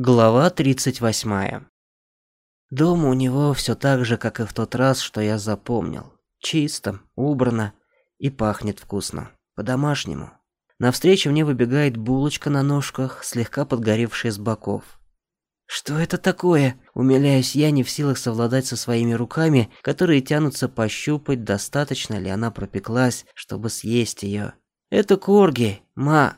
Глава 38. Дома у него все так же, как и в тот раз, что я запомнил. Чисто, убрано и пахнет вкусно. По-домашнему. Навстречу мне выбегает булочка на ножках, слегка подгоревшая с боков. Что это такое? Умиляюсь я, не в силах совладать со своими руками, которые тянутся пощупать, достаточно ли она пропеклась, чтобы съесть ее. Это корги, ма...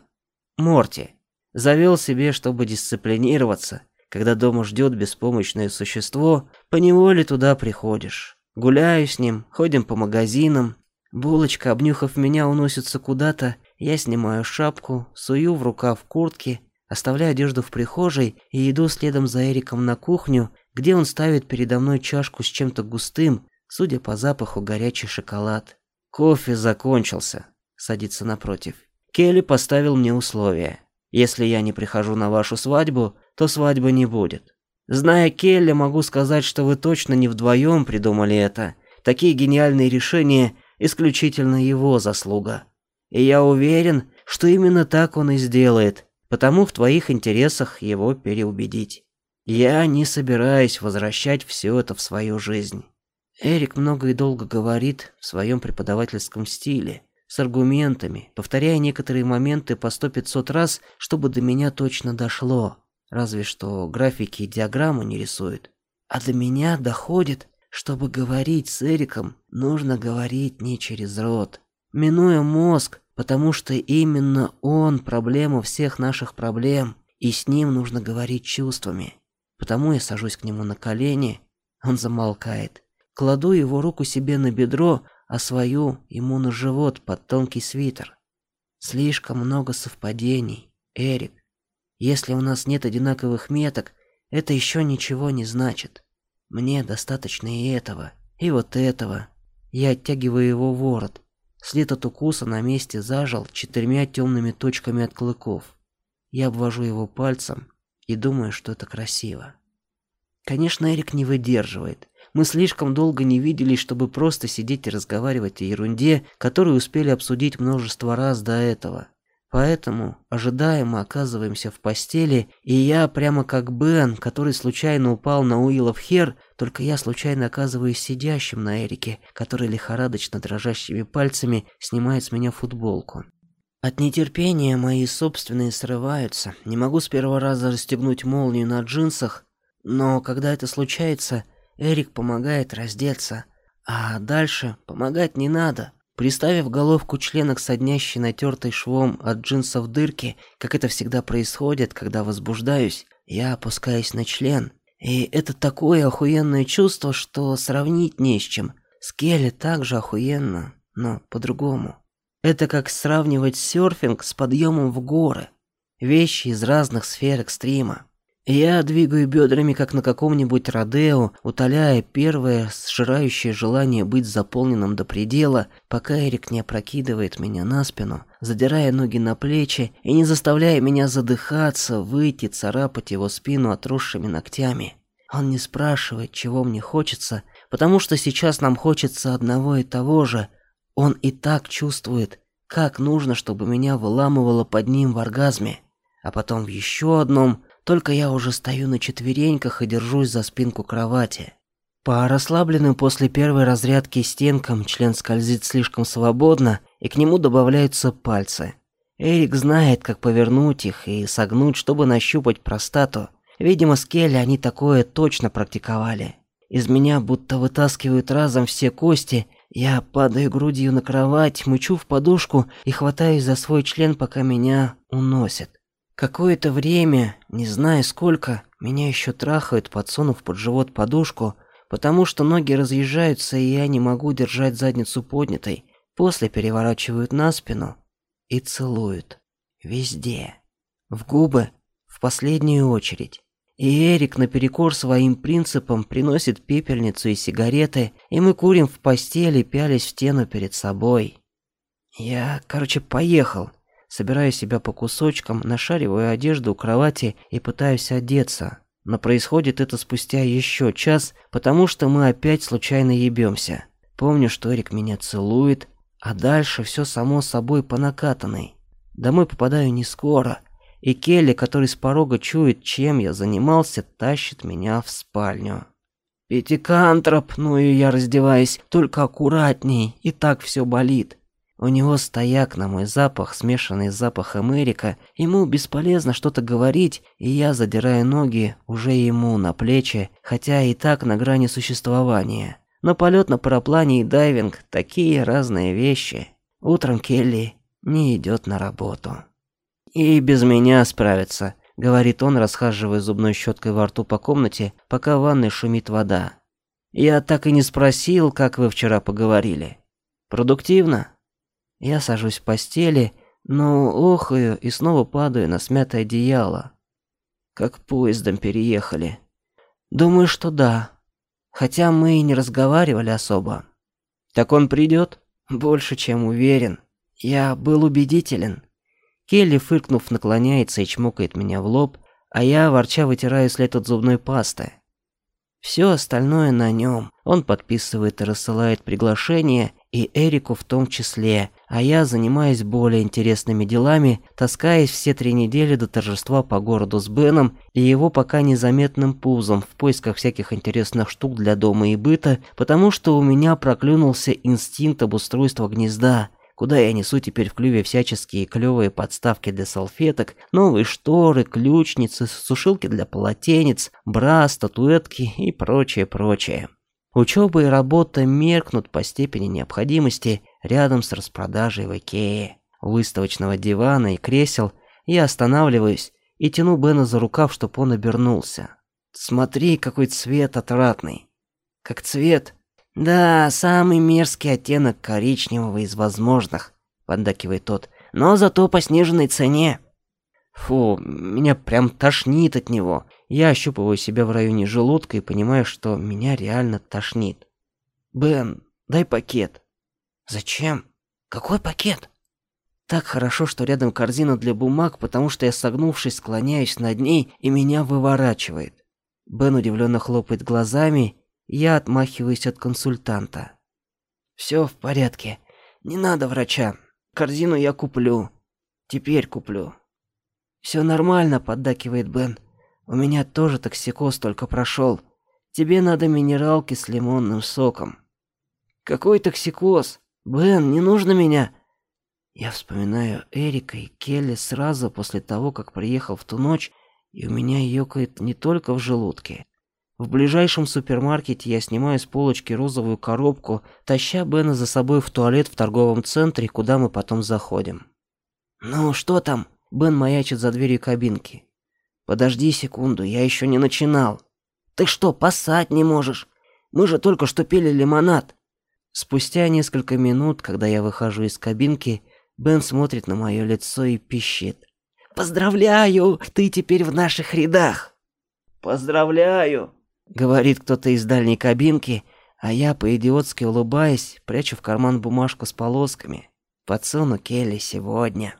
Морти. Завел себе, чтобы дисциплинироваться. Когда дома ждет беспомощное существо, поневоле туда приходишь. Гуляю с ним, ходим по магазинам. Булочка, обнюхав меня, уносится куда-то. Я снимаю шапку, сую в рукав куртки, оставляю одежду в прихожей и иду следом за Эриком на кухню, где он ставит передо мной чашку с чем-то густым, судя по запаху, горячий шоколад. Кофе закончился. Садится напротив. Келли поставил мне условие. Если я не прихожу на вашу свадьбу, то свадьбы не будет. Зная Келли, могу сказать, что вы точно не вдвоем придумали это. Такие гениальные решения исключительно его заслуга. И я уверен, что именно так он и сделает, потому в твоих интересах его переубедить. Я не собираюсь возвращать все это в свою жизнь. Эрик много и долго говорит в своем преподавательском стиле, с аргументами, повторяя некоторые моменты по сто пятьсот раз, чтобы до меня точно дошло. Разве что графики и диаграммы не рисует. А до меня доходит, чтобы говорить с Эриком, нужно говорить не через рот, минуя мозг, потому что именно он проблема всех наших проблем, и с ним нужно говорить чувствами. Потому я сажусь к нему на колени, он замолкает. Кладу его руку себе на бедро, а свою ему на живот под тонкий свитер. Слишком много совпадений, Эрик. Если у нас нет одинаковых меток, это еще ничего не значит. Мне достаточно и этого, и вот этого. Я оттягиваю его ворот. След от укуса на месте зажил четырьмя темными точками от клыков. Я обвожу его пальцем и думаю, что это красиво. Конечно, Эрик не выдерживает. Мы слишком долго не виделись, чтобы просто сидеть и разговаривать о ерунде, которую успели обсудить множество раз до этого. Поэтому ожидаемо оказываемся в постели, и я прямо как Бен, который случайно упал на Уиллов хер, только я случайно оказываюсь сидящим на Эрике, который лихорадочно дрожащими пальцами снимает с меня футболку. От нетерпения мои собственные срываются. Не могу с первого раза расстегнуть молнию на джинсах, но когда это случается, Эрик помогает раздеться, а дальше помогать не надо. Приставив головку члена к соднящей натертой швом от джинсов дырки, как это всегда происходит, когда возбуждаюсь, я опускаюсь на член. И это такое охуенное чувство, что сравнить не с чем. С Келли также охуенно, но по-другому. Это как сравнивать серфинг с подъемом в горы. Вещи из разных сфер экстрима. Я двигаю бедрами, как на каком-нибудь родео, утоляя первое сжирающее желание быть заполненным до предела, пока Эрик не опрокидывает меня на спину, задирая ноги на плечи и не заставляя меня задыхаться, выйти, царапать его спину отросшими ногтями. Он не спрашивает, чего мне хочется, потому что сейчас нам хочется одного и того же. Он и так чувствует, как нужно, чтобы меня выламывало под ним в оргазме, а потом в еще одном – только я уже стою на четвереньках и держусь за спинку кровати. По расслабленным после первой разрядки стенкам член скользит слишком свободно, и к нему добавляются пальцы. Эрик знает, как повернуть их и согнуть, чтобы нащупать простату. Видимо, с Келли они такое точно практиковали. Из меня будто вытаскивают разом все кости. Я падаю грудью на кровать, мычу в подушку и хватаюсь за свой член, пока меня уносят. Какое-то время, не знаю сколько, меня еще трахают, подсунув под живот подушку, потому что ноги разъезжаются, и я не могу держать задницу поднятой. После переворачивают на спину и целуют. Везде. В губы, в последнюю очередь. И Эрик наперекор своим принципам приносит пепельницу и сигареты, и мы курим в постели, пялись в стену перед собой. Я, короче, поехал. Собираю себя по кусочкам, нашариваю одежду у кровати и пытаюсь одеться. Но происходит это спустя еще час, потому что мы опять случайно ебемся. Помню, что Эрик меня целует, а дальше все само собой по накатанной. Домой попадаю не скоро. и Келли, который с порога чует, чем я занимался, тащит меня в спальню. «Пятикантроп!» ну и я раздеваюсь, только аккуратней, и так все болит. У него стояк на мой запах, смешанный с запахом Эрика. Ему бесполезно что-то говорить, и я задираю ноги уже ему на плечи, хотя и так на грани существования. Но полет на параплане и дайвинг – такие разные вещи. Утром Келли не идет на работу. И без меня справится, говорит он, расхаживая зубной щеткой во рту по комнате, пока в ванной шумит вода. Я так и не спросил, как вы вчера поговорили. Продуктивно? Я сажусь в постели, но охаю и снова падаю на смятое одеяло. Как поездом переехали. Думаю, что да. Хотя мы и не разговаривали особо. Так он придет? Больше, чем уверен. Я был убедителен. Келли, фыркнув, наклоняется и чмокает меня в лоб, а я, ворча, вытираю след от зубной пасты. Все остальное на нем. Он подписывает и рассылает приглашение, и Эрику в том числе, а я занимаюсь более интересными делами, таскаясь все три недели до торжества по городу с Беном и его пока незаметным пузом в поисках всяких интересных штук для дома и быта, потому что у меня проклюнулся инстинкт обустройства гнезда – куда я несу теперь в клюве всяческие клевые подставки для салфеток, новые шторы, ключницы, сушилки для полотенец, бра, статуэтки и прочее-прочее. Учеба и работа меркнут по степени необходимости рядом с распродажей в Икее. выставочного дивана и кресел я останавливаюсь и тяну Бена за рукав, чтоб он обернулся. Смотри, какой цвет отвратный. Как цвет «Да, самый мерзкий оттенок коричневого из возможных», — поддакивает тот, «но зато по сниженной цене». Фу, меня прям тошнит от него. Я ощупываю себя в районе желудка и понимаю, что меня реально тошнит. «Бен, дай пакет». «Зачем? Какой пакет?» Так хорошо, что рядом корзина для бумаг, потому что я, согнувшись, склоняюсь над ней, и меня выворачивает. Бен удивленно хлопает глазами я отмахиваюсь от консультанта. Все в порядке. Не надо врача. Корзину я куплю. Теперь куплю. Все нормально, поддакивает Бен. У меня тоже токсикоз только прошел. Тебе надо минералки с лимонным соком. Какой токсикоз? Бен, не нужно меня. Я вспоминаю Эрика и Келли сразу после того, как приехал в ту ночь, и у меня ёкает не только в желудке. В ближайшем супермаркете я снимаю с полочки розовую коробку, таща Бена за собой в туалет в торговом центре, куда мы потом заходим. «Ну, что там?» Бен маячит за дверью кабинки. «Подожди секунду, я еще не начинал». «Ты что, поссать не можешь? Мы же только что пили лимонад». Спустя несколько минут, когда я выхожу из кабинки, Бен смотрит на мое лицо и пищит. «Поздравляю, ты теперь в наших рядах!» «Поздравляю!» говорит кто-то из дальней кабинки, а я по-идиотски улыбаясь, прячу в карман бумажку с полосками. Подсуну Келли сегодня.